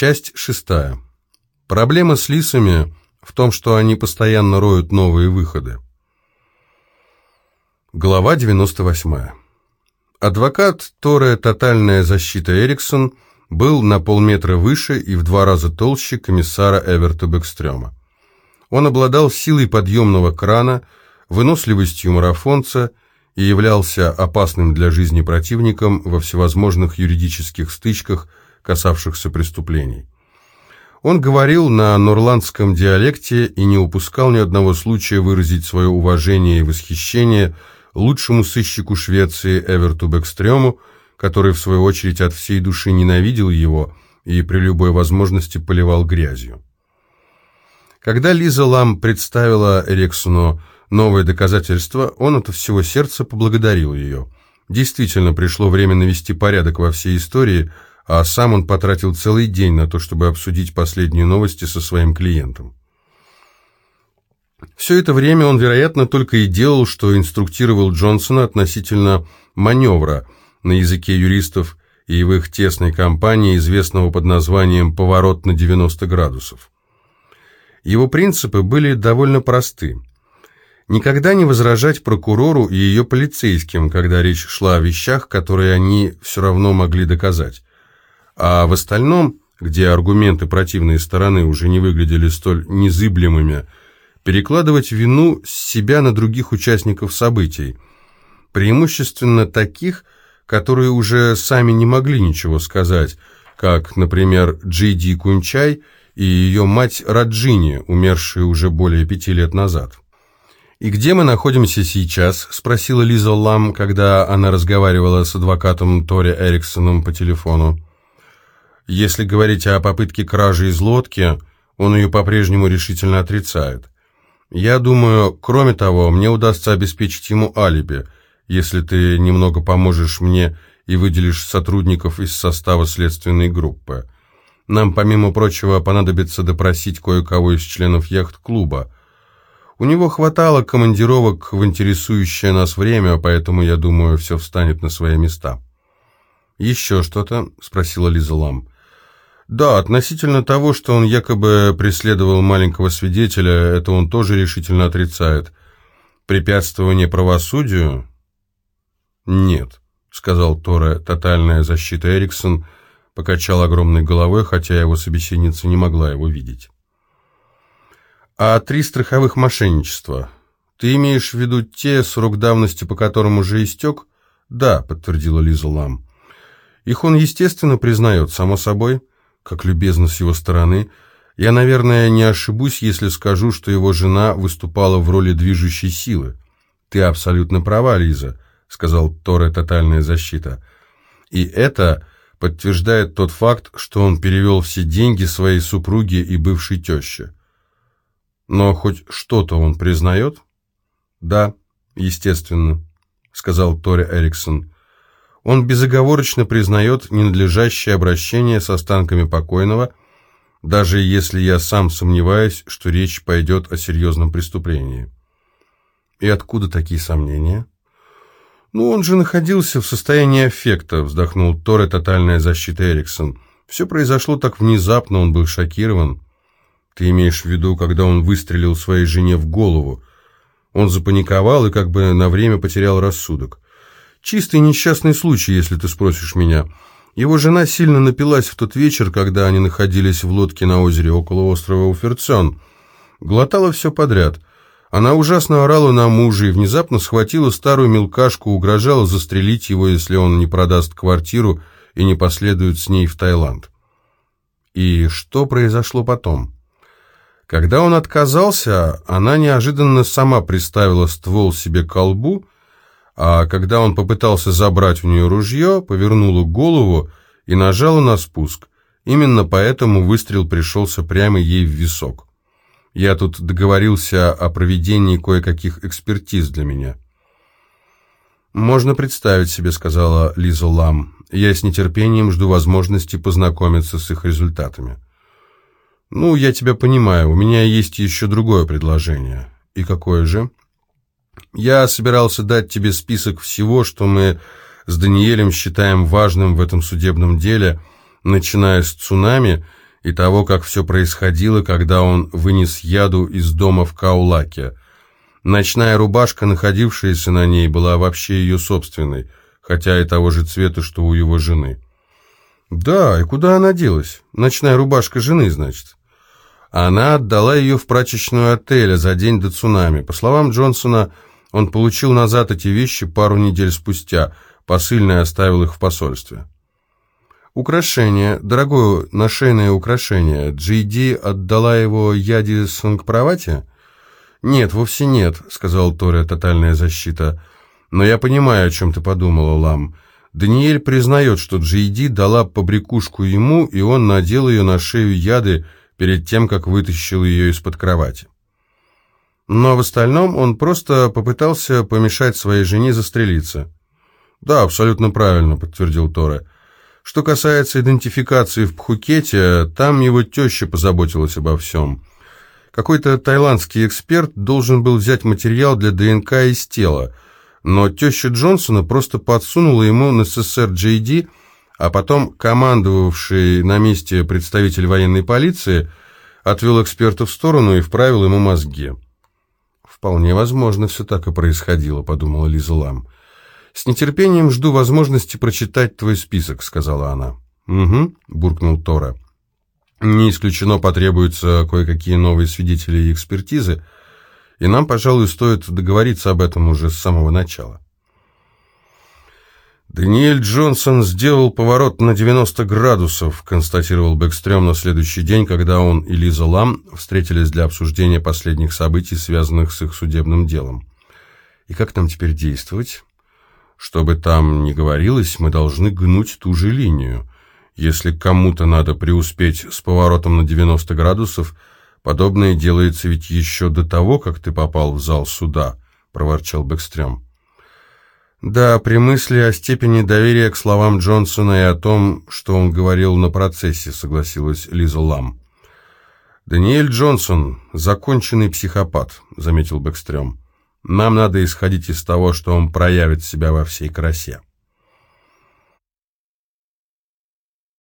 Часть шестая. Проблема с лисами в том, что они постоянно роют новые выходы. Глава 98. Адвокат Торе «Тотальная защита Эриксон» был на полметра выше и в два раза толще комиссара Эверта Бэкстрёма. Он обладал силой подъемного крана, выносливостью марафонца и являлся опасным для жизни противником во всевозможных юридических стычках, касавшихся преступлений. Он говорил на норландском диалекте и не упускал ни одного случая выразить свое уважение и восхищение лучшему сыщику Швеции Эверту Бэкстрёму, который, в свою очередь, от всей души ненавидел его и при любой возможности поливал грязью. Когда Лиза Лам представила Эриксону новое доказательство, он от всего сердца поблагодарил ее. Действительно, пришло время навести порядок во всей истории, а сам он потратил целый день на то, чтобы обсудить последние новости со своим клиентом. Все это время он, вероятно, только и делал, что инструктировал Джонсона относительно маневра – на языке юристов и в их тесной компании, известного под названием «поворот на 90 градусов». Его принципы были довольно просты. Никогда не возражать прокурору и ее полицейским, когда речь шла о вещах, которые они все равно могли доказать. А в остальном, где аргументы противной стороны уже не выглядели столь незыблемыми, перекладывать вину с себя на других участников событий, преимущественно таких – которые уже сами не могли ничего сказать, как, например, Джиди Кунчай и ее мать Раджини, умершие уже более пяти лет назад. «И где мы находимся сейчас?» – спросила Лиза Лам, когда она разговаривала с адвокатом Тори Эриксоном по телефону. «Если говорить о попытке кражи из лодки, он ее по-прежнему решительно отрицает. Я думаю, кроме того, мне удастся обеспечить ему алиби – если ты немного поможешь мне и выделишь сотрудников из состава следственной группы. Нам, помимо прочего, понадобится допросить кое-кого из членов яхт-клуба. У него хватало командировок в интересующее нас время, поэтому, я думаю, все встанет на свои места». «Еще что-то?» — спросила Лиза Лам. «Да, относительно того, что он якобы преследовал маленького свидетеля, это он тоже решительно отрицает. Препятствование правосудию? «Нет», — сказал Тора, тотальная защита Эриксон, покачал огромной головой, хотя его собеседница не могла его видеть. «А три страховых мошенничества? Ты имеешь в виду те, срок давности по которым уже истек?» «Да», — подтвердила Лиза Лам. «Их он, естественно, признает, само собой, как любезно с его стороны. Я, наверное, не ошибусь, если скажу, что его жена выступала в роли движущей силы. Ты абсолютно права, Лиза». — сказал Торе «Тотальная защита». И это подтверждает тот факт, что он перевел все деньги своей супруге и бывшей теще. Но хоть что-то он признает? Да, естественно, сказал Тори Эриксон. Он безоговорочно признает ненадлежащее обращение с останками покойного, даже если я сам сомневаюсь, что речь пойдет о серьезном преступлении. И откуда такие сомнения? «Ну, он же находился в состоянии аффекта», — вздохнул Торе тотальная защита Эриксон. «Все произошло так внезапно, он был шокирован». «Ты имеешь в виду, когда он выстрелил своей жене в голову?» Он запаниковал и как бы на время потерял рассудок. «Чистый несчастный случай, если ты спросишь меня. Его жена сильно напилась в тот вечер, когда они находились в лодке на озере около острова Уферцен. Глотала все подряд». Она ужасно орала на мужа и внезапно схватила старую мелкашку, угрожала застрелить его, если он не продаст квартиру и не последует с ней в Таиланд. И что произошло потом? Когда он отказался, она неожиданно сама приставила ствол себе к колбу, а когда он попытался забрать у нее ружье, повернула голову и нажала на спуск. Именно поэтому выстрел пришелся прямо ей в висок. Я тут договорился о проведении кое-каких экспертиз для меня». «Можно представить себе», — сказала Лиза Лам. «Я с нетерпением жду возможности познакомиться с их результатами». «Ну, я тебя понимаю. У меня есть еще другое предложение». «И какое же?» «Я собирался дать тебе список всего, что мы с Даниэлем считаем важным в этом судебном деле, начиная с цунами и того, как все происходило, когда он вынес яду из дома в Каулаке. Ночная рубашка, находившаяся на ней, была вообще ее собственной, хотя и того же цвета, что у его жены. «Да, и куда она делась? Ночная рубашка жены, значит?» Она отдала ее в прачечную отеля за день до цунами. По словам Джонсона, он получил назад эти вещи пару недель спустя. Посыльный оставил их в посольстве. Украшение, дорогое нашейное украшение. Джейди отдала его Яди Сангпровати? Нет, вовсе нет, сказал Тория, тотальная защита. Но я понимаю, о чем ты подумала, Лам. Даниэль признает, что Джейди дала побрякушку ему, и он надел ее на шею Яды перед тем, как вытащил ее из-под кровати. Но в остальном он просто попытался помешать своей жене застрелиться. «Да, абсолютно правильно», — подтвердил Торе. «Что касается идентификации в Пхукете, там его теща позаботилась обо всем. Какой-то тайландский эксперт должен был взять материал для ДНК из тела, но теща Джонсона просто подсунула ему на СССР JD, а потом командовавший на месте представитель военной полиции отвел эксперта в сторону и вправил ему мозги». «Вполне возможно, все так и происходило», — подумала Лиза Лам. «С нетерпением жду возможности прочитать твой список», — сказала она. «Угу», — буркнул Тора. «Не исключено потребуются кое-какие новые свидетели и экспертизы, и нам, пожалуй, стоит договориться об этом уже с самого начала». «Даниэль Джонсон сделал поворот на 90 градусов», констатировал Бэкстрём на следующий день, когда он и Лиза Лам встретились для обсуждения последних событий, связанных с их судебным делом. «И как нам теперь действовать?» «Что бы там ни говорилось, мы должны гнуть ту же линию. Если кому-то надо преуспеть с поворотом на 90 градусов, подобное делается ведь еще до того, как ты попал в зал суда», — проворчал Бэкстрём. Да, при мысли о степени доверия к словам Джонсона и о том, что он говорил на процессе, согласилась Лиза Лам. «Даниэль Джонсон – законченный психопат», – заметил Бэкстрём. «Нам надо исходить из того, что он проявит себя во всей красе».